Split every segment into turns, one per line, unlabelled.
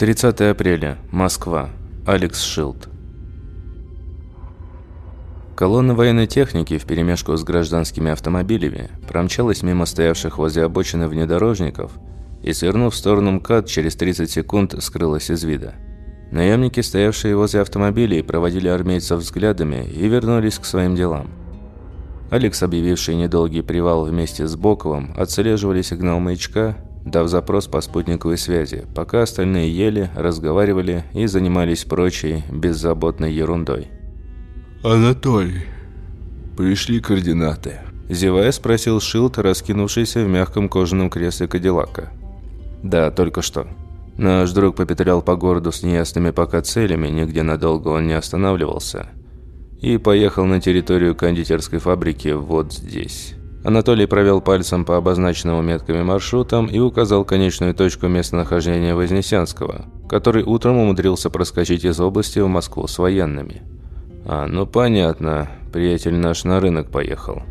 30 апреля. Москва. Алекс Шилд. Колонна военной техники вперемешку с гражданскими автомобилями промчалась мимо стоявших возле обочины внедорожников и, свернув в сторону МКАД, через 30 секунд скрылась из вида. Наемники, стоявшие возле автомобилей, проводили армейцев взглядами и вернулись к своим делам. Алекс, объявивший недолгий привал вместе с Боковым, отслеживали сигнал маячка дав запрос по спутниковой связи, пока остальные ели, разговаривали и занимались прочей беззаботной ерундой.
«Анатолий, пришли координаты?»
Зевая спросил Шилд, раскинувшийся в мягком кожаном кресле Кадиллака. «Да, только что». Наш друг попетлял по городу с неясными пока целями, нигде надолго он не останавливался. И поехал на территорию кондитерской фабрики вот здесь. Анатолий провел пальцем по обозначенным метками маршрутам и указал конечную точку местонахождения Вознесенского, который утром умудрился проскочить из области в Москву с военными. «А, ну понятно, приятель наш на рынок поехал.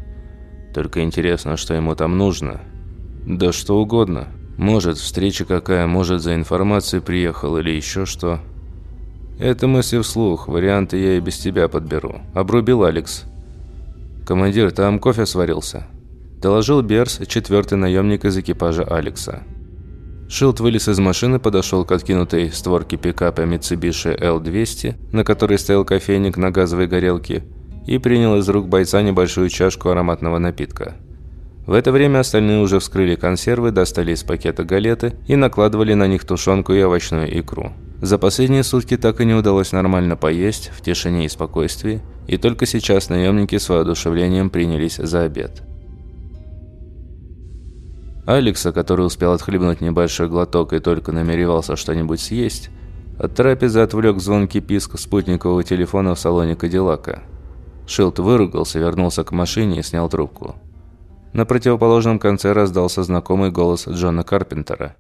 Только интересно, что ему там нужно. Да что угодно. Может, встреча какая, может, за информацией приехал или еще что». «Это мысли вслух, варианты я и без тебя подберу», – обрубил Алекс. «Командир, там кофе сварился?» Доложил Берс, четвертый наемник из экипажа Алекса. Шилд вылез из машины, подошел к откинутой створке пикапа Mitsubishi L200, на которой стоял кофейник на газовой горелке, и принял из рук бойца небольшую чашку ароматного напитка. В это время остальные уже вскрыли консервы, достали из пакета галеты и накладывали на них тушенку и овощную икру. За последние сутки так и не удалось нормально поесть, в тишине и спокойствии, и только сейчас наемники с воодушевлением принялись за обед. Алекса, который успел отхлебнуть небольшой глоток и только намеревался что-нибудь съесть, от трапезы отвлек звонкий писк спутникового телефона в салоне Кадиллака. Шилд выругался, вернулся к машине и снял трубку. На противоположном конце раздался знакомый голос Джона Карпентера.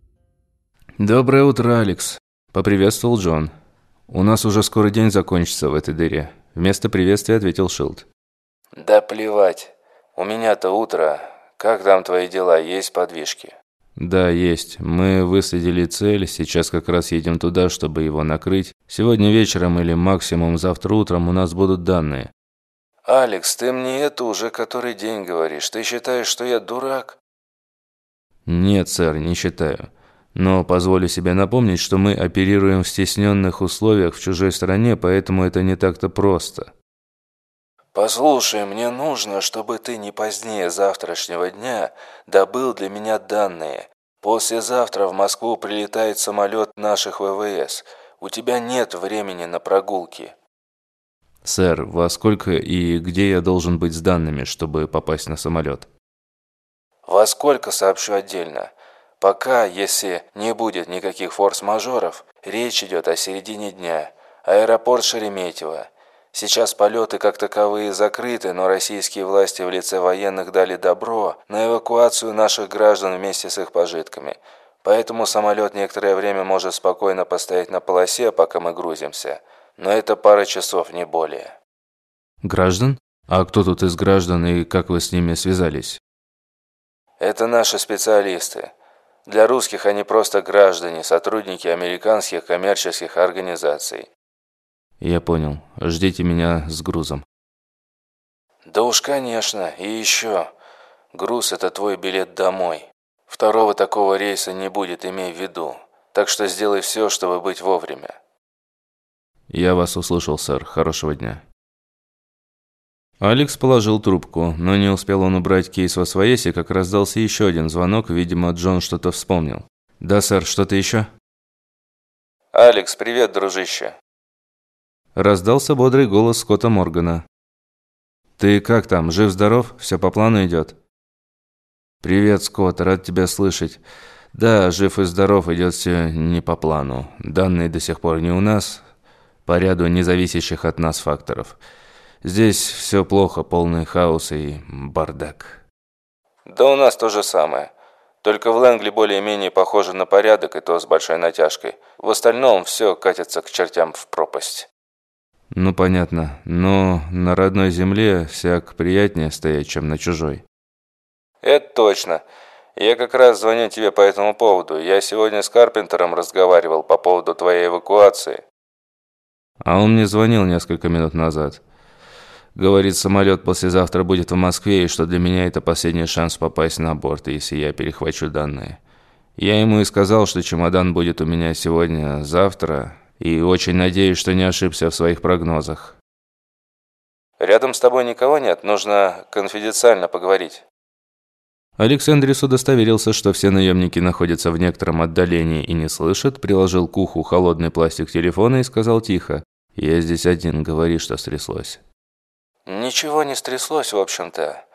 «Доброе утро, Алекс», – поприветствовал Джон. «У нас уже скоро день закончится в этой дыре», – вместо приветствия ответил Шилд.
«Да плевать. У меня-то утро. Как там твои дела? Есть подвижки?»
«Да, есть. Мы выследили цель. Сейчас как раз едем туда, чтобы его накрыть. Сегодня вечером или максимум завтра утром у нас будут данные».
«Алекс, ты мне это уже который день говоришь. Ты считаешь, что я дурак?»
«Нет, сэр, не считаю. Но позволю себе напомнить, что мы оперируем в стесненных условиях в чужой стране, поэтому это не так-то просто».
«Послушай, мне нужно, чтобы ты не позднее завтрашнего дня добыл для меня данные. Послезавтра в Москву прилетает самолет наших ВВС. У тебя нет времени на прогулки».
«Сэр, во сколько и где я должен быть с данными, чтобы попасть на самолет?»
«Во сколько сообщу отдельно. Пока, если не будет никаких форс-мажоров, речь идет о середине дня. Аэропорт Шереметьево». Сейчас полеты как таковые закрыты, но российские власти в лице военных дали добро на эвакуацию наших граждан вместе с их пожитками. Поэтому самолет некоторое время может спокойно постоять на полосе, пока мы грузимся. Но это пара часов, не более.
Граждан? А кто тут из граждан и как вы с ними связались?
Это наши специалисты. Для русских они просто граждане, сотрудники американских коммерческих организаций.
«Я понял. Ждите меня с грузом».
«Да уж, конечно. И еще. Груз – это твой билет домой. Второго такого рейса не будет, имей в виду. Так что сделай все, чтобы быть вовремя».
«Я вас услышал, сэр. Хорошего дня». Алекс положил трубку, но не успел он убрать кейс во своеси, как раздался еще один звонок, видимо, Джон что-то вспомнил. «Да, сэр, что-то еще?»
«Алекс, привет, дружище.
Раздался бодрый голос Скотта Моргана. «Ты как там, жив-здоров? Все по плану идет?» «Привет, Скотт, рад тебя слышать. Да, жив и здоров, идет все не по плану. Данные до сих пор не у нас, по ряду независящих от нас факторов. Здесь все плохо, полный хаос и бардак».
«Да у нас то же самое. Только в Лэнгли более-менее похоже на порядок, и то с большой натяжкой. В остальном все катится к чертям в пропасть».
Ну, понятно. Но на родной земле всяк приятнее стоять, чем на чужой.
Это точно. Я как раз звоню тебе по этому поводу. Я сегодня с Карпентером разговаривал по поводу твоей эвакуации».
А он мне звонил несколько минут назад. Говорит, самолет послезавтра будет в Москве, и что для меня это последний шанс попасть на борт, если я перехвачу данные. Я ему и сказал, что чемодан будет у меня сегодня-завтра, и очень надеюсь, что не ошибся в своих прогнозах.
«Рядом с тобой никого нет? Нужно конфиденциально поговорить».
Александрис удостоверился, что все наемники находятся в некотором отдалении и не слышат, приложил к уху холодный пластик телефона и сказал тихо. «Я здесь один, говори, что стряслось».
«Ничего не стряслось, в общем-то.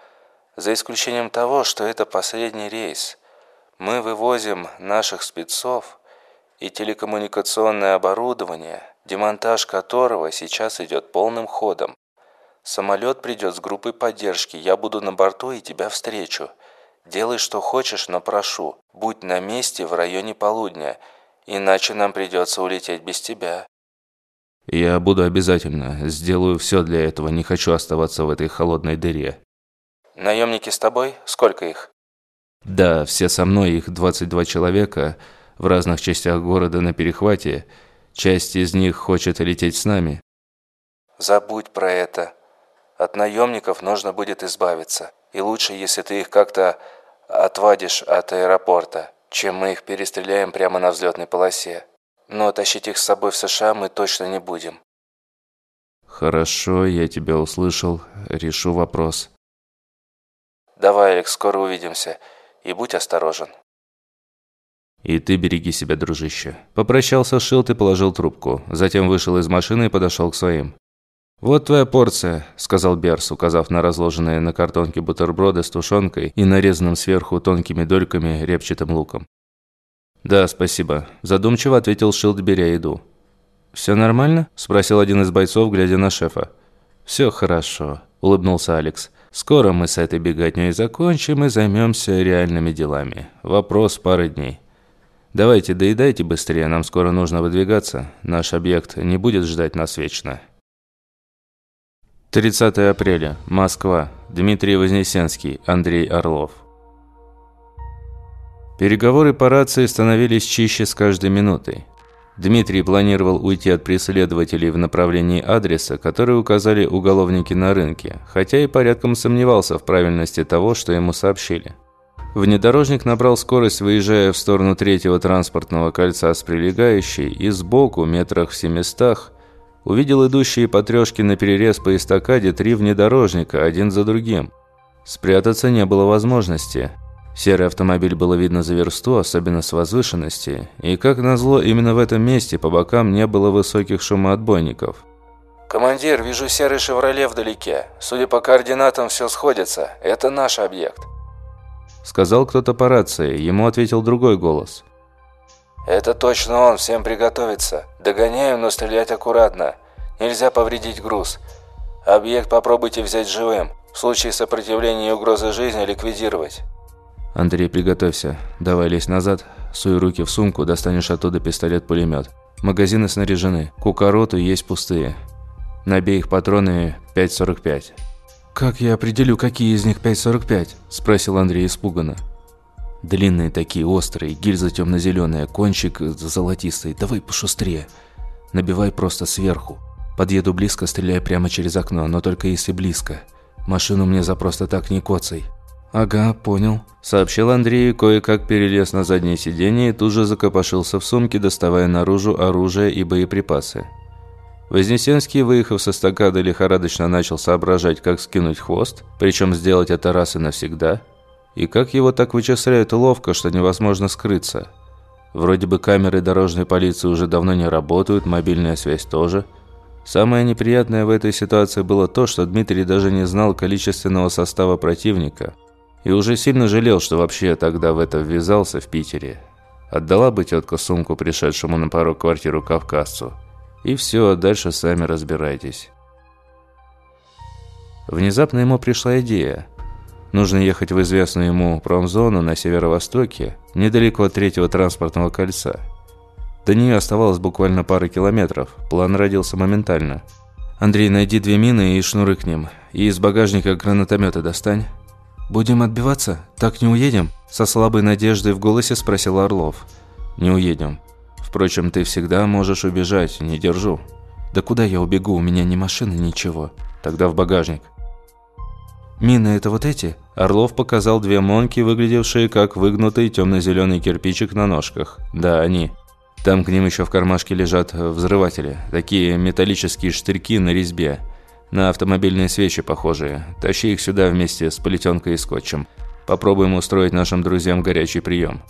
За исключением того, что это последний рейс. Мы вывозим наших спецов и телекоммуникационное оборудование, демонтаж которого сейчас идет полным ходом. Самолет придет с группой поддержки, я буду на борту и тебя встречу». Делай, что хочешь, но прошу, будь на месте в районе полудня, иначе нам придется улететь без тебя».
«Я буду обязательно. Сделаю все для этого. Не хочу оставаться в этой холодной дыре».
«Наемники с тобой? Сколько их?»
«Да, все со мной. Их 22 человека в разных частях города на перехвате. Часть из них хочет лететь с нами».
«Забудь про это. От наемников нужно будет избавиться. И лучше, если ты их как-то отвадишь от аэропорта, чем мы их перестреляем прямо на взлетной полосе. Но тащить их с собой в США мы точно не будем.
Хорошо, я тебя услышал. Решу вопрос.
Давай, Алекс, скоро увидимся. И будь осторожен.
И ты береги себя, дружище. Попрощался Шилд и положил трубку. Затем вышел из машины и подошел к своим. «Вот твоя порция», – сказал Берс, указав на разложенные на картонке бутерброды с тушенкой и нарезанным сверху тонкими дольками репчатым луком. «Да, спасибо», – задумчиво ответил Шилд, беря еду. «Все нормально?» – спросил один из бойцов, глядя на шефа. «Все хорошо», – улыбнулся Алекс. «Скоро мы с этой беготней закончим и займемся реальными делами. Вопрос пары дней». «Давайте, доедайте быстрее, нам скоро нужно выдвигаться. Наш объект не будет ждать нас вечно». 30 апреля. Москва. Дмитрий Вознесенский, Андрей Орлов. Переговоры по рации становились чище с каждой минутой. Дмитрий планировал уйти от преследователей в направлении адреса, который указали уголовники на рынке, хотя и порядком сомневался в правильности того, что ему сообщили. Внедорожник набрал скорость, выезжая в сторону третьего транспортного кольца с прилегающей, и сбоку, метрах в семистах, увидел идущие по трешке на перерез по эстакаде три внедорожника, один за другим. Спрятаться не было возможности. Серый автомобиль было видно за версту, особенно с возвышенности, и, как назло, именно в этом месте по бокам не было высоких шумоотбойников.
«Командир, вижу серый «Шевроле» вдалеке. Судя по координатам, все сходится. Это наш объект».
Сказал кто-то по рации, ему ответил другой голос.
«Это точно он, всем приготовиться. Догоняем, но стрелять аккуратно. Нельзя повредить груз. Объект попробуйте взять живым. В случае сопротивления и угрозы жизни ликвидировать».
«Андрей, приготовься. Давай лезь назад, суй руки в сумку, достанешь оттуда пистолет-пулемет. Магазины снаряжены, кукороты есть пустые. Набей их патронами 5.45». «Как я определю, какие из них 5.45?» – спросил Андрей испуганно. Длинные такие, острые, гильза темно-зеленая, кончик золотистый. Давай пошустрее. Набивай просто сверху. Подъеду близко, стреляй прямо через окно, но только если близко. Машину мне за просто так не коцай. «Ага, понял», – сообщил Андрей, кое-как перелез на заднее сиденье и тут же закопошился в сумке, доставая наружу оружие и боеприпасы. Вознесенский, выехав со стакады, лихорадочно начал соображать, как скинуть хвост, причем сделать это раз и навсегда – и как его так вычисляют ловко, что невозможно скрыться. Вроде бы камеры дорожной полиции уже давно не работают, мобильная связь тоже. Самое неприятное в этой ситуации было то, что Дмитрий даже не знал количественного состава противника. И уже сильно жалел, что вообще тогда в это ввязался в Питере. Отдала бы тетка сумку пришедшему на порог квартиру кавказцу. И все, дальше сами разбирайтесь. Внезапно ему пришла идея – Нужно ехать в известную ему промзону на северо-востоке, недалеко от третьего транспортного кольца. До нее оставалось буквально пара километров. План родился моментально. «Андрей, найди две мины и шнуры к ним. И из багажника гранатомета достань». «Будем отбиваться? Так не уедем?» Со слабой надеждой в голосе спросил Орлов. «Не уедем. Впрочем, ты всегда можешь убежать, не держу». «Да куда я убегу? У меня ни машины, ничего». «Тогда в багажник». «Мины это вот эти?» Орлов показал две монки, выглядевшие как выгнутый темно-зеленый кирпичик на ножках. «Да, они». Там к ним еще в кармашке лежат взрыватели. Такие металлические штырьки на резьбе. На автомобильные свечи похожие. Тащи их сюда вместе с полетенкой и скотчем. Попробуем устроить нашим друзьям горячий прием.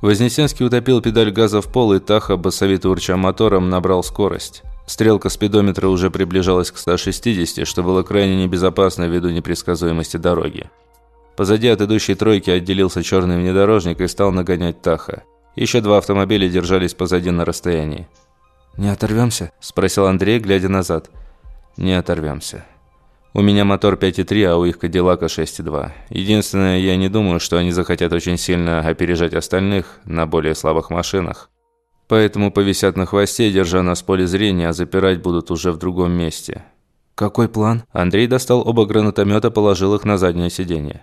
Вознесенский утопил педаль газа в пол, и Таха, басовито урча мотором, набрал скорость. Стрелка спидометра уже приближалась к 160, что было крайне небезопасно ввиду непредсказуемости дороги. Позади от идущей тройки отделился черный внедорожник и стал нагонять Таха. Еще два автомобиля держались позади на расстоянии. «Не оторвемся?» – спросил Андрей, глядя назад. «Не оторвемся. У меня мотор 5.3, а у их Кадиллака 6.2. Единственное, я не думаю, что они захотят очень сильно опережать остальных на более слабых машинах. Поэтому повисят на хвосте, держа нас в поле зрения, а запирать будут уже в другом месте». «Какой план?» Андрей достал оба гранатомета, положил их на заднее сиденье.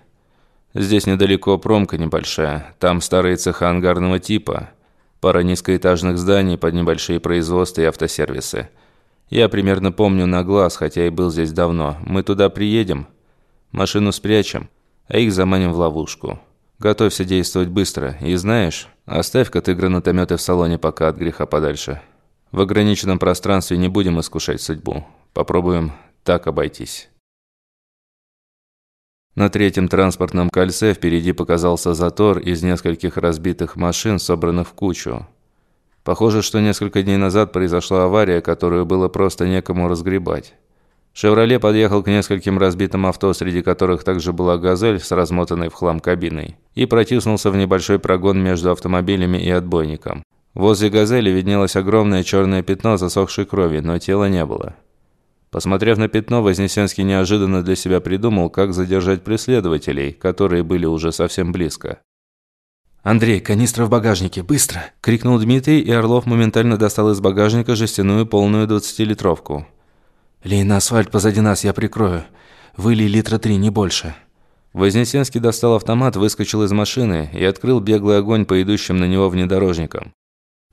Здесь недалеко промка небольшая, там старые цеха ангарного типа, пара низкоэтажных зданий под небольшие производства и автосервисы. Я примерно помню на глаз, хотя и был здесь давно. Мы туда приедем, машину спрячем, а их заманим в ловушку. Готовься действовать быстро. И знаешь, оставь-ка ты гранатометы в салоне пока от греха подальше. В ограниченном пространстве не будем искушать судьбу. Попробуем так обойтись. На третьем транспортном кольце впереди показался затор из нескольких разбитых машин, собранных в кучу. Похоже, что несколько дней назад произошла авария, которую было просто некому разгребать. «Шевроле» подъехал к нескольким разбитым авто, среди которых также была «Газель» с размотанной в хлам кабиной, и протиснулся в небольшой прогон между автомобилями и отбойником. Возле «Газели» виднелось огромное черное пятно засохшей крови, но тела не было. Посмотрев на пятно, Вознесенский неожиданно для себя придумал, как задержать преследователей, которые были уже совсем близко. «Андрей, канистра в багажнике, быстро!» – крикнул Дмитрий, и Орлов моментально достал из багажника жестяную полную 20-литровку. «Лей на асфальт позади нас, я прикрою. Вылей литра три, не больше». Вознесенский достал автомат, выскочил из машины и открыл беглый огонь по идущим на него внедорожникам.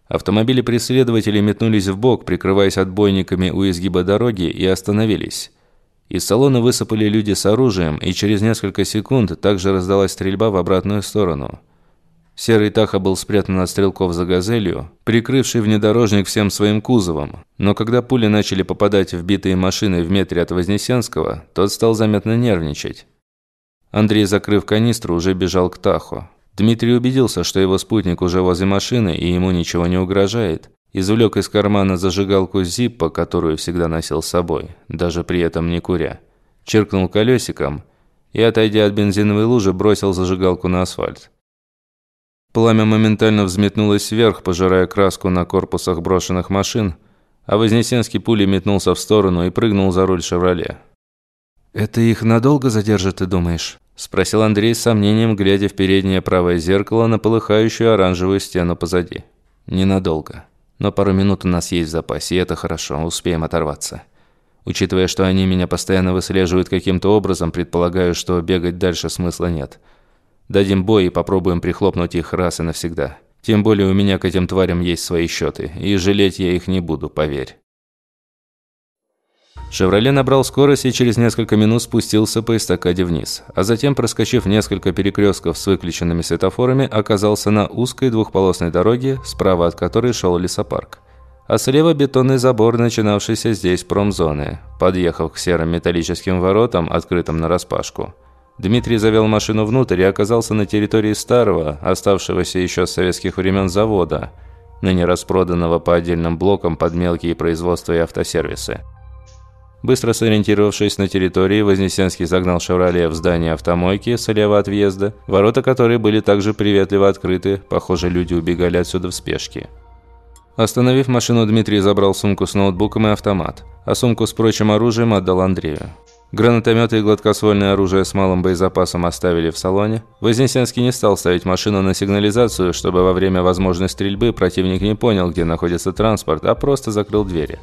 Автомобили преследователей метнулись в бок, прикрываясь отбойниками у изгиба дороги, и остановились. Из салона высыпали люди с оружием, и через несколько секунд также раздалась стрельба в обратную сторону. Серый Таха был спрятан от стрелков за «Газелью», прикрывший внедорожник всем своим кузовом. Но когда пули начали попадать в битые машины в метре от Вознесенского, тот стал заметно нервничать. Андрей, закрыв канистру, уже бежал к Таху. Дмитрий убедился, что его спутник уже возле машины и ему ничего не угрожает. Извлек из кармана зажигалку Зиппа, которую всегда носил с собой, даже при этом не куря. Черкнул колесиком и, отойдя от бензиновой лужи, бросил зажигалку на асфальт. Пламя моментально взметнулось вверх, пожирая краску на корпусах брошенных машин, а Вознесенский пулей метнулся в сторону и прыгнул за руль «Шевроле». «Это их надолго задержит, ты думаешь?» – спросил Андрей с сомнением, глядя в переднее правое зеркало на полыхающую оранжевую стену позади. «Ненадолго. Но пару минут у нас есть в запасе, и это хорошо, успеем оторваться. Учитывая, что они меня постоянно выслеживают каким-то образом, предполагаю, что бегать дальше смысла нет. Дадим бой и попробуем прихлопнуть их раз и навсегда. Тем более у меня к этим тварям есть свои счеты, и жалеть я их не буду, поверь». «Шевроле» набрал скорость и через несколько минут спустился по эстакаде вниз, а затем, проскочив несколько перекрестков с выключенными светофорами, оказался на узкой двухполосной дороге, справа от которой шел лесопарк. А слева бетонный забор, начинавшийся здесь промзоны. Подъехав к серым металлическим воротам, открытым нараспашку, Дмитрий завел машину внутрь и оказался на территории старого, оставшегося еще с советских времен завода, ныне распроданного по отдельным блокам под мелкие производства и автосервисы. Быстро сориентировавшись на территории, Вознесенский загнал «Шевроле» в здание автомойки слева от въезда, ворота которой были также приветливо открыты, похоже, люди убегали отсюда в спешке. Остановив машину, Дмитрий забрал сумку с ноутбуком и автомат, а сумку с прочим оружием отдал Андрею. Гранатометы и гладкоствольное оружие с малым боезапасом оставили в салоне. Вознесенский не стал ставить машину на сигнализацию, чтобы во время возможной стрельбы противник не понял, где находится транспорт, а просто закрыл двери.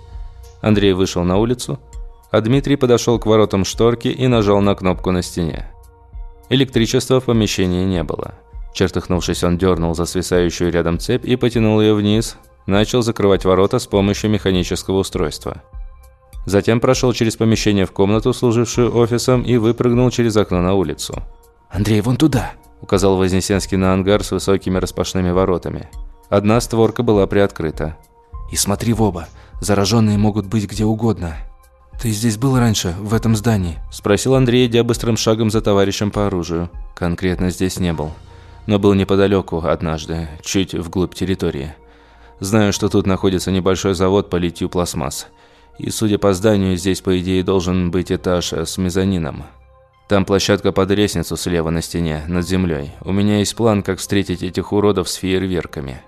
Андрей вышел на улицу, а Дмитрий подошел к воротам шторки и нажал на кнопку на стене. Электричества в помещении не было. Чертыхнувшись, он дернул за свисающую рядом цепь и потянул ее вниз, начал закрывать ворота с помощью механического устройства. Затем прошел через помещение в комнату, служившую офисом, и выпрыгнул через окно на улицу.
«Андрей, вон туда!» – указал Вознесенский на ангар с высокими распашными воротами. Одна створка была приоткрыта. «И смотри в оба. Зараженные могут быть где угодно». «Ты здесь был раньше, в этом здании?» – спросил Андрей, идя быстрым шагом за товарищем по оружию. «Конкретно здесь не был. Но был неподалеку однажды, чуть вглубь территории. Знаю, что тут находится небольшой завод по литью пластмасс. И судя по зданию, здесь по идее должен быть этаж с мезонином. Там площадка под лестницу слева на стене, над землей. У меня есть план, как встретить этих уродов с фейерверками.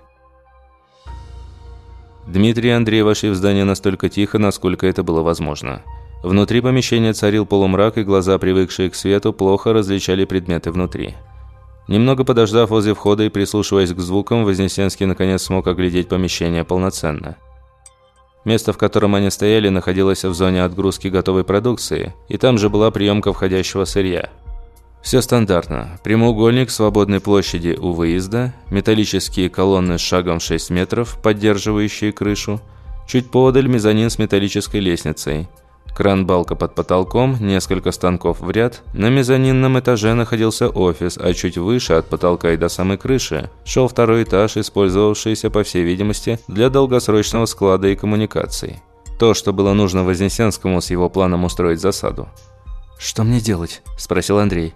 Дмитрий и Андрей вошли в здание настолько тихо, насколько это было возможно. Внутри помещения царил полумрак, и глаза, привыкшие к свету, плохо различали предметы внутри. Немного подождав возле входа и прислушиваясь к звукам, Вознесенский наконец смог оглядеть помещение полноценно. Место, в котором они стояли, находилось в зоне отгрузки готовой продукции, и там же была приемка входящего сырья. Все стандартно. Прямоугольник свободной площади у выезда, металлические колонны с шагом в 6 метров, поддерживающие крышу, чуть подаль мезонин с металлической лестницей – Кран-балка под потолком, несколько станков в ряд. На мезонинном этаже находился офис, а чуть выше, от потолка и до самой крыши, шел второй этаж, использовавшийся, по всей видимости, для долгосрочного склада и коммуникаций. То, что было нужно Вознесенскому с его планом устроить засаду.
«Что мне делать?» – спросил Андрей.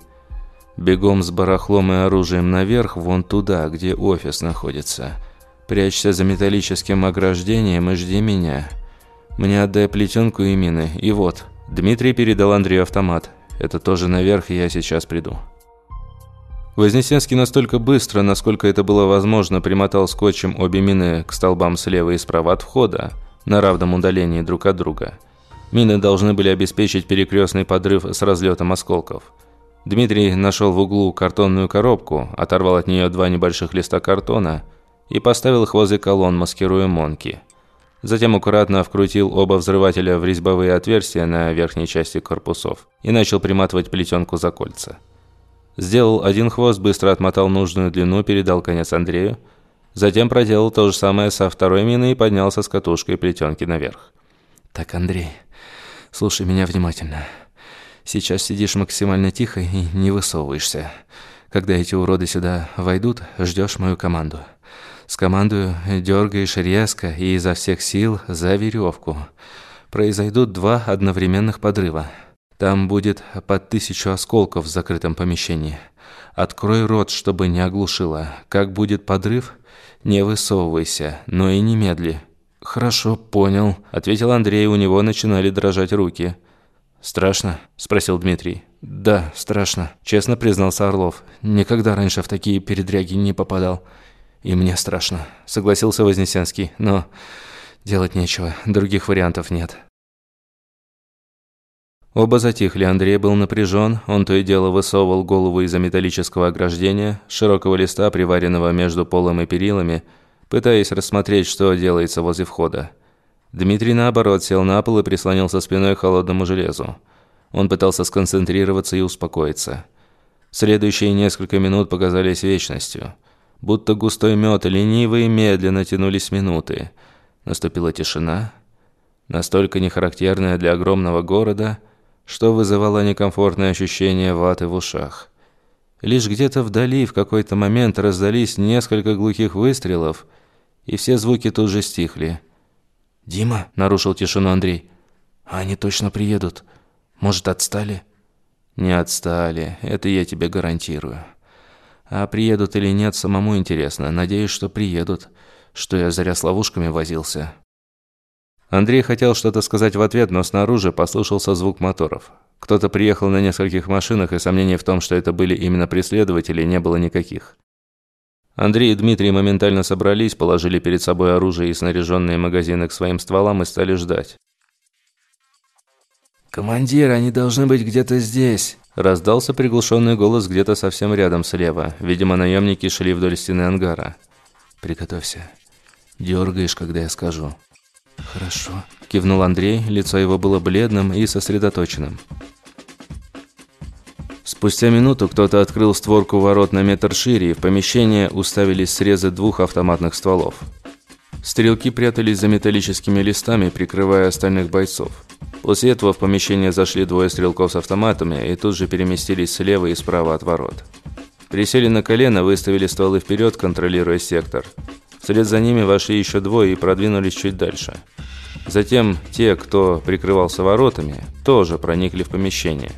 «Бегом с барахлом и оружием наверх, вон туда, где офис находится. Прячься за металлическим ограждением и жди меня». Мне отдай плетенку и мины. И вот». Дмитрий передал Андрею автомат. «Это тоже наверх, я сейчас приду». Вознесенский настолько быстро, насколько это было возможно, примотал скотчем обе мины к столбам слева и справа от входа, на равном удалении друг от друга. Мины должны были обеспечить перекрестный подрыв с разлетом осколков. Дмитрий нашел в углу картонную коробку, оторвал от нее два небольших листа картона и поставил их возле колонн, маскируя монки. Затем аккуратно вкрутил оба взрывателя в резьбовые отверстия на верхней части корпусов и начал приматывать плетенку за кольца. Сделал один хвост, быстро отмотал нужную длину, передал конец Андрею. Затем проделал то же самое со второй миной и поднялся с катушкой плетенки наверх.
«Так, Андрей, слушай меня внимательно. Сейчас сидишь максимально тихо и не высовываешься. Когда эти уроды сюда войдут, ждешь мою команду». Скомандую, дергаешь резко и изо всех сил за веревку. Произойдут два одновременных подрыва. Там будет по тысячу осколков в закрытом помещении. Открой рот, чтобы не оглушило. Как будет подрыв, не высовывайся, но и не медли. «Хорошо, понял», – ответил Андрей, у него начинали дрожать руки. «Страшно?» – спросил Дмитрий. «Да, страшно», – честно признался Орлов. «Никогда раньше в такие передряги не попадал». «И мне страшно», — согласился Вознесенский. «Но делать нечего, других вариантов нет». Оба затихли, Андрей был напряжен, он то и дело высовывал голову из-за металлического ограждения, широкого листа, приваренного между полом и перилами, пытаясь рассмотреть, что делается возле входа. Дмитрий, наоборот, сел на пол и прислонился спиной к холодному железу. Он пытался сконцентрироваться и успокоиться. Следующие несколько минут показались вечностью – Будто густой мед, лениво и медленно тянулись минуты. Наступила тишина, настолько нехарактерная для огромного города, что вызывало некомфортное ощущение ваты в ушах. Лишь где-то вдали в какой-то момент раздались несколько глухих выстрелов, и все звуки тут же стихли. «Дима?» – нарушил тишину Андрей. «А они точно приедут. Может, отстали?»
«Не отстали, это я тебе гарантирую». А приедут или нет, самому интересно. Надеюсь, что приедут. Что я зря с ловушками возился. Андрей хотел что-то сказать в ответ, но снаружи послышался звук моторов. Кто-то приехал на нескольких машинах, и сомнений в том, что это были именно преследователи, не было никаких. Андрей и Дмитрий моментально собрались, положили перед собой оружие и снаряженные магазины к своим стволам и стали ждать.
«Командир, они должны быть где-то здесь!»
Раздался приглушенный голос где-то совсем рядом слева. Видимо, наемники шли вдоль стены ангара.
«Приготовься. Дергаешь, когда я скажу».
«Хорошо», – кивнул Андрей. Лицо его было бледным и сосредоточенным.
Спустя минуту кто-то открыл створку ворот на метр шире, и в помещение уставились срезы двух автоматных стволов. Стрелки прятались за металлическими листами, прикрывая остальных бойцов. После этого в помещение зашли двое стрелков с автоматами и тут же переместились слева и справа от ворот. Присели на колено, выставили стволы вперед, контролируя сектор. Вслед за ними вошли еще двое и продвинулись чуть дальше. Затем те, кто прикрывался воротами, тоже проникли в помещение.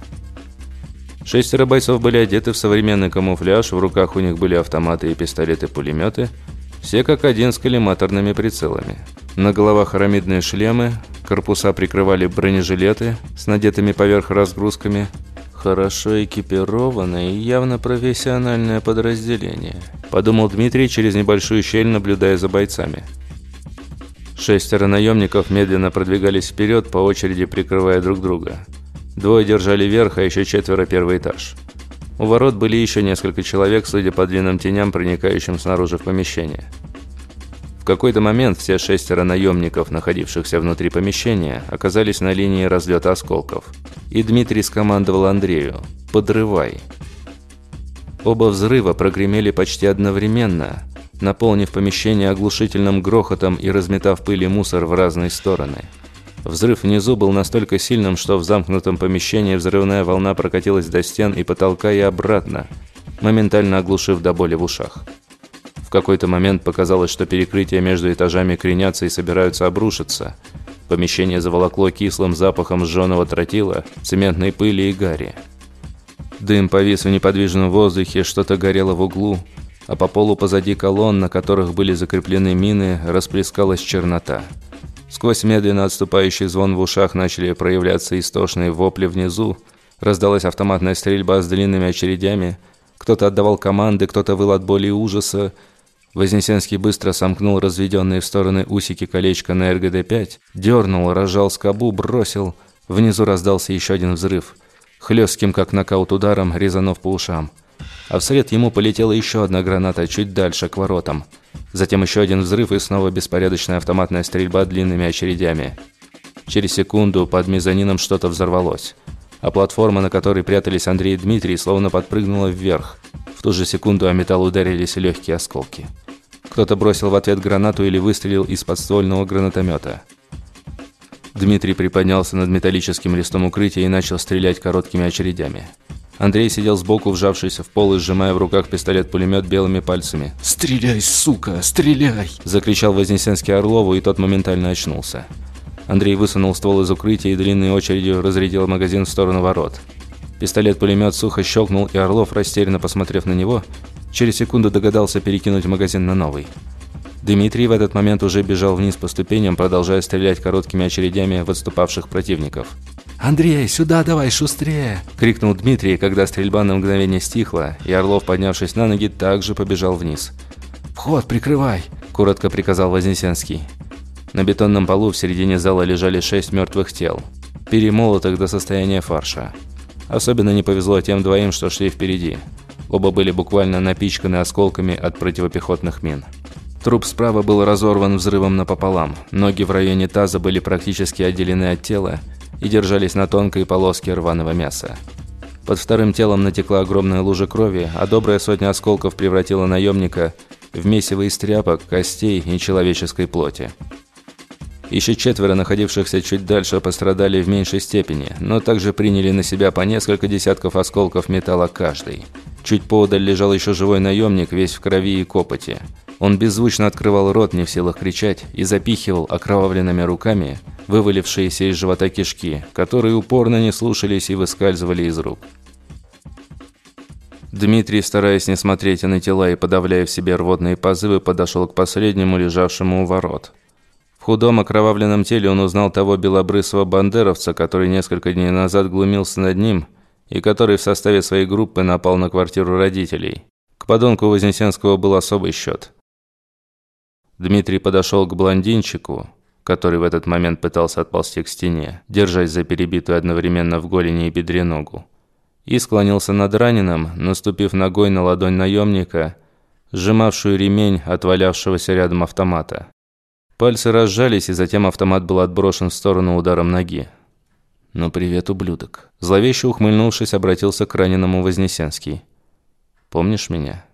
Шестеро бойцов были одеты в современный камуфляж, в руках у них были автоматы и пистолеты-пулеметы, все как один с коллиматорными прицелами. На головах арамидные шлемы, корпуса прикрывали бронежилеты с надетыми поверх разгрузками. Хорошо экипированное и явно профессиональное подразделение, подумал Дмитрий через небольшую щель, наблюдая за бойцами. Шестеро наемников медленно продвигались вперед, по очереди прикрывая друг друга. Двое держали верх, а еще четверо первый этаж. У ворот были еще несколько человек, судя по длинным теням, проникающим снаружи в помещение. В какой-то момент все шестеро наемников, находившихся внутри помещения, оказались на линии разлета осколков. И Дмитрий скомандовал Андрею «Подрывай». Оба взрыва прогремели почти одновременно, наполнив помещение оглушительным грохотом и разметав пыль и мусор в разные стороны – Взрыв внизу был настолько сильным, что в замкнутом помещении взрывная волна прокатилась до стен и потолка и обратно, моментально оглушив до боли в ушах. В какой-то момент показалось, что перекрытия между этажами кренятся и собираются обрушиться. Помещение заволокло кислым запахом сжженного тротила, цементной пыли и гари. Дым повис в неподвижном воздухе, что-то горело в углу, а по полу позади колонн, на которых были закреплены мины, расплескалась чернота – Сквозь медленно отступающий звон в ушах начали проявляться истошные вопли внизу. Раздалась автоматная стрельба с длинными очередями. Кто-то отдавал команды, кто-то выл от боли и ужаса. Вознесенский быстро сомкнул разведенные в стороны усики колечка на РГД-5, дернул, разжал скобу, бросил. Внизу раздался еще один взрыв. Хлестким, как нокаут ударом, резанув по ушам. А вслед ему полетела еще одна граната чуть дальше, к воротам. Затем еще один взрыв и снова беспорядочная автоматная стрельба длинными очередями. Через секунду под мезонином что-то взорвалось. А платформа, на которой прятались Андрей и Дмитрий, словно подпрыгнула вверх. В ту же секунду о металл ударились легкие осколки. Кто-то бросил в ответ гранату или выстрелил из подствольного гранатомета. Дмитрий приподнялся над металлическим листом укрытия и начал стрелять короткими очередями. Андрей сидел сбоку, вжавшийся в пол и сжимая в руках пистолет-пулемет белыми пальцами.
«Стреляй, сука, стреляй!»
– закричал Вознесенский Орлову, и тот моментально очнулся. Андрей высунул ствол из укрытия и длинной очередью разрядил магазин в сторону ворот. Пистолет-пулемет сухо щелкнул, и Орлов, растерянно посмотрев на него, через секунду догадался перекинуть магазин на новый. Дмитрий в этот момент уже бежал вниз по ступеням, продолжая стрелять короткими очередями в отступавших противников.
«Андрей, сюда давай, шустрее!» – крикнул Дмитрий, когда стрельба на мгновение стихла, и Орлов, поднявшись на ноги, также побежал вниз. «Вход прикрывай!» – коротко приказал Вознесенский.
На бетонном полу в середине зала лежали шесть мертвых тел, перемолотых до состояния фарша. Особенно не повезло тем двоим, что шли впереди. Оба были буквально напичканы осколками от противопехотных мин. Труп справа был разорван взрывом напополам, ноги в районе таза были практически отделены от тела, и держались на тонкой полоске рваного мяса. Под вторым телом натекла огромная лужа крови, а добрая сотня осколков превратила наемника в месиво из тряпок, костей и человеческой плоти. Еще четверо, находившихся чуть дальше, пострадали в меньшей степени, но также приняли на себя по несколько десятков осколков металла каждый. Чуть поодаль лежал еще живой наемник, весь в крови и копоти. Он беззвучно открывал рот, не в силах кричать, и запихивал окровавленными руками вывалившиеся из живота кишки, которые упорно не слушались и выскальзывали из рук. Дмитрий, стараясь не смотреть на тела и подавляя в себе рвотные позывы, подошел к последнему лежавшему у ворот. В худом окровавленном теле он узнал того белобрысого бандеровца, который несколько дней назад глумился над ним и который в составе своей группы напал на квартиру родителей. К подонку Вознесенского был особый счет. Дмитрий подошел к блондинчику, который в этот момент пытался отползти к стене, держась за перебитую одновременно в голени и бедре ногу. И склонился над раненым, наступив ногой на ладонь наемника, сжимавшую ремень отвалявшегося рядом автомата. Пальцы разжались, и затем автомат был отброшен в сторону ударом ноги. «Ну, привет, ублюдок». Зловеще ухмыльнувшись, обратился к раненому Вознесенский. «Помнишь меня?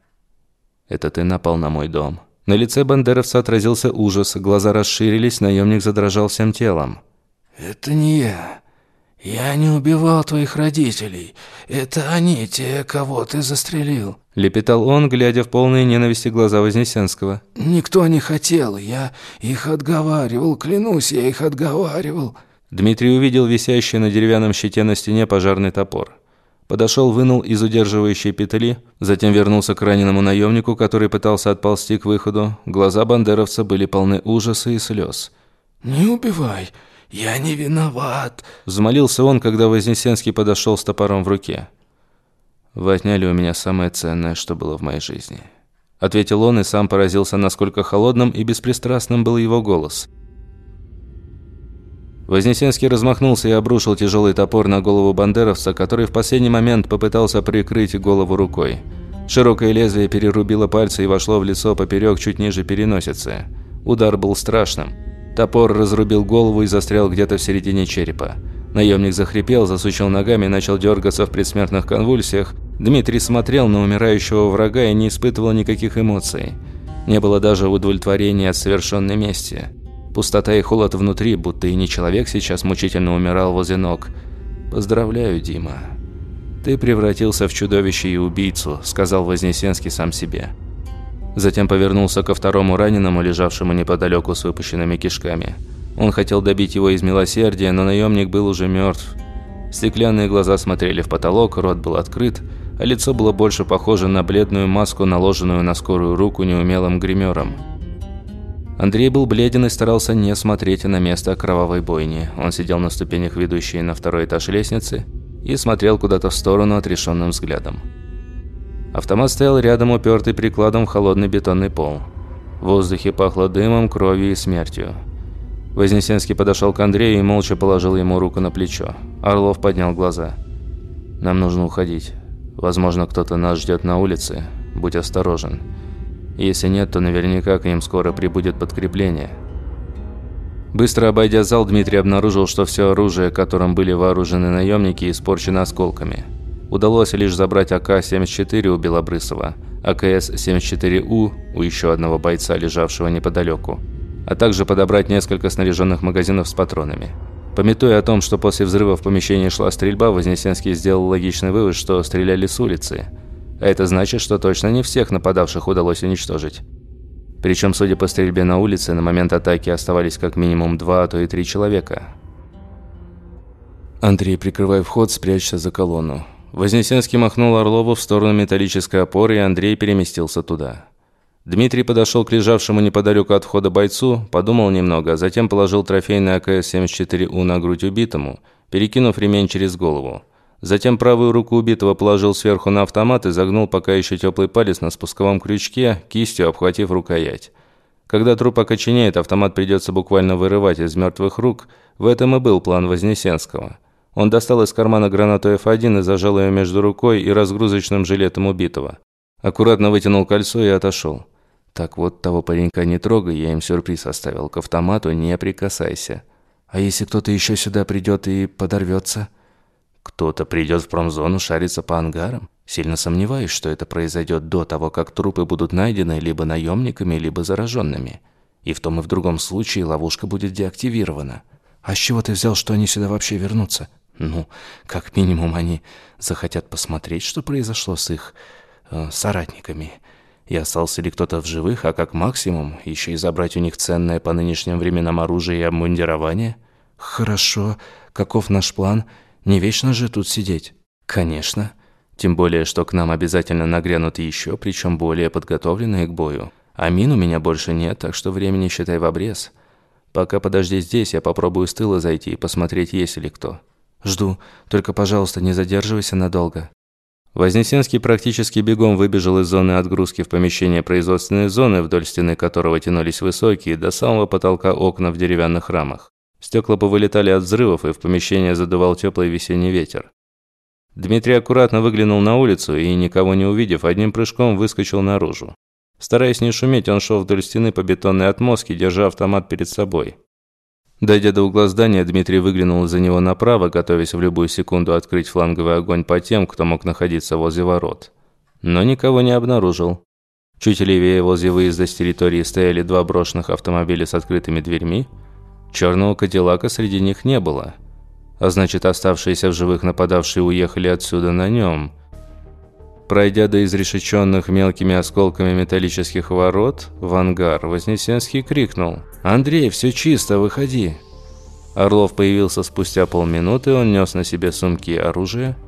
Это ты напал на мой дом». На лице бандеровца отразился ужас, глаза расширились, наемник задрожал всем телом.
«Это не я. Я не убивал твоих родителей. Это они, те, кого ты застрелил».
Лепетал он, глядя в полные ненависти глаза Вознесенского.
«Никто не хотел. Я их отговаривал. Клянусь, я их отговаривал».
Дмитрий увидел висящий на деревянном щите на стене пожарный топор. Подошел, вынул из удерживающей петли, затем вернулся к раненому наемнику, который пытался отползти к выходу. Глаза бандеровца были полны ужаса и слез.
«Не убивай, я не виноват», –
взмолился он, когда Вознесенский подошел с топором в руке. «Вы отняли у меня самое ценное, что было в моей жизни», – ответил он и сам поразился, насколько холодным и беспристрастным был его голос – Вознесенский размахнулся и обрушил тяжелый топор на голову бандеровца, который в последний момент попытался прикрыть голову рукой. Широкое лезвие перерубило пальцы и вошло в лицо поперек чуть ниже переносицы. Удар был страшным. Топор разрубил голову и застрял где-то в середине черепа. Наемник захрипел, засучил ногами и начал дергаться в предсмертных конвульсиях. Дмитрий смотрел на умирающего врага и не испытывал никаких эмоций. Не было даже удовлетворения от совершенной мести. Пустота и холод внутри, будто и не человек сейчас мучительно умирал возле ног. «Поздравляю, Дима. Ты превратился в чудовище и убийцу», – сказал Вознесенский сам себе. Затем повернулся ко второму раненому, лежавшему неподалеку с выпущенными кишками. Он хотел добить его из милосердия, но наемник был уже мертв. Стеклянные глаза смотрели в потолок, рот был открыт, а лицо было больше похоже на бледную маску, наложенную на скорую руку неумелым гримером. Андрей был бледен и старался не смотреть на место кровавой бойни. Он сидел на ступенях, ведущей на второй этаж лестницы, и смотрел куда-то в сторону отрешенным взглядом. Автомат стоял рядом, упертый прикладом в холодный бетонный пол. В воздухе пахло дымом, кровью и смертью. Вознесенский подошел к Андрею и молча положил ему руку на плечо. Орлов поднял глаза. «Нам нужно уходить. Возможно, кто-то нас ждет на улице. Будь осторожен». Если нет, то наверняка к ним скоро прибудет подкрепление. Быстро обойдя зал, Дмитрий обнаружил, что все оружие, которым были вооружены наемники, испорчено осколками. Удалось лишь забрать АК-74 у Белобрысова, АКС-74У у еще одного бойца, лежавшего неподалеку, а также подобрать несколько снаряженных магазинов с патронами. Пометуя о том, что после взрыва в помещении шла стрельба, Вознесенский сделал логичный вывод, что стреляли с улицы – а это значит, что точно не всех нападавших удалось уничтожить. Причем, судя по стрельбе на улице, на момент атаки оставались как минимум два, а то и три человека. «Андрей, прикрывай вход, спрячься за колонну». Вознесенский махнул Орлову в сторону металлической опоры, и Андрей переместился туда. Дмитрий подошел к лежавшему неподалеку от входа бойцу, подумал немного, а затем положил трофейный АКС-74У на грудь убитому, перекинув ремень через голову. Затем правую руку убитого положил сверху на автомат и загнул пока еще теплый палец на спусковом крючке, кистью обхватив рукоять. Когда труп окоченеет, автомат придется буквально вырывать из мертвых рук. В этом и был план Вознесенского. Он достал из кармана гранату F1 и зажал ее между рукой и разгрузочным жилетом убитого. Аккуратно вытянул кольцо и отошел. Так вот, того паренька не трогай, я им сюрприз оставил. К автомату не прикасайся. А если кто-то еще сюда придет и подорвется? Кто-то придет в промзону шариться по ангарам? Сильно сомневаюсь, что это произойдет до того, как трупы будут найдены либо наемниками, либо зараженными. И в том и в другом случае ловушка будет деактивирована. А с чего ты взял, что они сюда вообще вернутся? Ну, как минимум, они захотят посмотреть, что произошло с их э, соратниками. И остался ли кто-то в живых, а как максимум еще и забрать у них ценное по нынешним временам оружие и обмундирование? Хорошо. Каков наш план? Не вечно же тут сидеть. Конечно. Тем более, что к нам обязательно нагрянут еще, причем более подготовленные к бою. А мин у меня больше нет, так что времени считай в обрез. Пока подожди здесь, я попробую с тыла зайти и посмотреть, есть ли кто. Жду. Только, пожалуйста, не задерживайся надолго. Вознесенский практически бегом выбежал из зоны отгрузки в помещение производственной зоны, вдоль стены которого тянулись высокие, до самого потолка окна в деревянных рамах. Стекла повылетали от взрывов, и в помещение задувал теплый весенний ветер. Дмитрий аккуратно выглянул на улицу и, никого не увидев, одним прыжком выскочил наружу. Стараясь не шуметь, он шел вдоль стены по бетонной отмостке, держа автомат перед собой. Дойдя до угла здания, Дмитрий выглянул из-за него направо, готовясь в любую секунду открыть фланговый огонь по тем, кто мог находиться возле ворот. Но никого не обнаружил. Чуть левее возле выезда с территории стояли два брошенных автомобиля с открытыми дверьми. Черного кадиллака среди них не было. А значит, оставшиеся в живых нападавшие уехали отсюда на нем. Пройдя до изрешеченных мелкими осколками металлических ворот, в ангар Вознесенский крикнул «Андрей, все чисто, выходи!». Орлов появился спустя полминуты, он нес на себе сумки и оружие.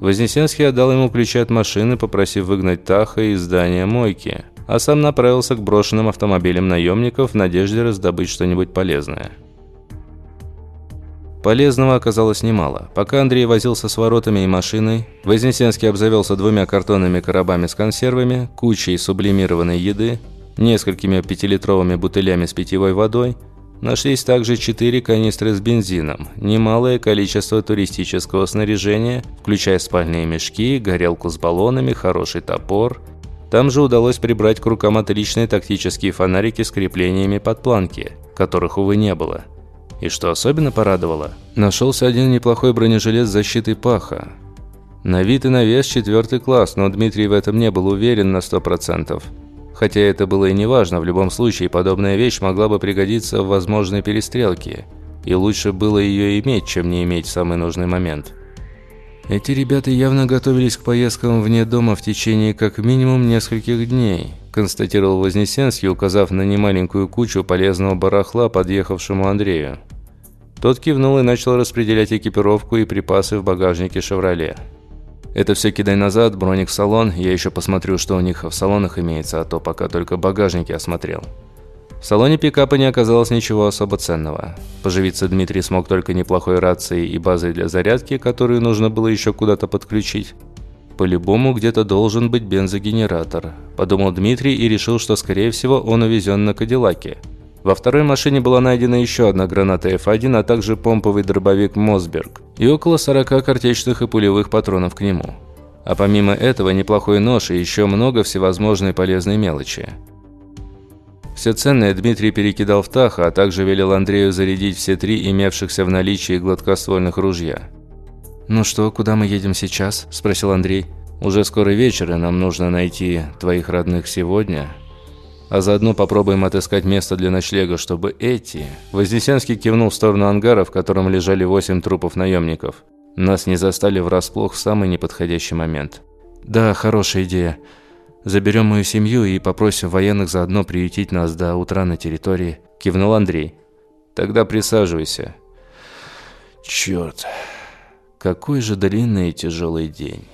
Вознесенский отдал ему ключи от машины, попросив выгнать Таха из здания мойки, а сам направился к брошенным автомобилям наемников в надежде раздобыть что-нибудь полезное. Полезного оказалось немало. Пока Андрей возился с воротами и машиной, Вознесенский обзавелся двумя картонными коробами с консервами, кучей сублимированной еды, несколькими пятилитровыми бутылями с питьевой водой. Нашлись также четыре канистры с бензином, немалое количество туристического снаряжения, включая спальные мешки, горелку с баллонами, хороший топор. Там же удалось прибрать к рукам отличные тактические фонарики с креплениями под планки, которых, увы, не было – и что особенно порадовало, нашелся один неплохой бронежилет с защитой паха. На вид и на вес четвертый класс, но Дмитрий в этом не был уверен на сто процентов. Хотя это было и не важно, в любом случае подобная вещь могла бы пригодиться в возможной перестрелке. И лучше было ее иметь, чем не иметь в самый нужный момент. Эти ребята явно готовились к поездкам вне дома в течение как минимум нескольких дней констатировал Вознесенский, указав на немаленькую кучу полезного барахла подъехавшему Андрею. Тот кивнул и начал распределять экипировку и припасы в багажнике «Шевроле». «Это все кидай назад, броник в салон, я еще посмотрю, что у них в салонах имеется, а то пока только багажники осмотрел». В салоне пикапа не оказалось ничего особо ценного. Поживиться Дмитрий смог только неплохой рацией и базой для зарядки, которую нужно было еще куда-то подключить. По-любому где-то должен быть бензогенератор, подумал Дмитрий и решил, что скорее всего он увезен на Кадиллаке. Во второй машине была найдена еще одна граната F1, а также помповый дробовик Мосберг и около 40 картечных и пулевых патронов к нему. А помимо этого неплохой нож и еще много всевозможной полезной мелочи. Все ценное Дмитрий перекидал в Таха, а также велел Андрею зарядить все три имевшихся в наличии гладкоствольных ружья.
«Ну что, куда мы едем сейчас?» – спросил Андрей.
«Уже скоро вечер, и нам нужно найти твоих родных сегодня. А заодно попробуем отыскать место для ночлега, чтобы эти...» Вознесенский кивнул в сторону ангара, в котором лежали восемь трупов наемников. «Нас не застали врасплох в самый неподходящий момент».
«Да, хорошая идея. Заберем мою семью и попросим военных заодно приютить нас до утра на территории», – кивнул Андрей.
«Тогда присаживайся».
«Черт!» Какой же длинный и тяжелый день.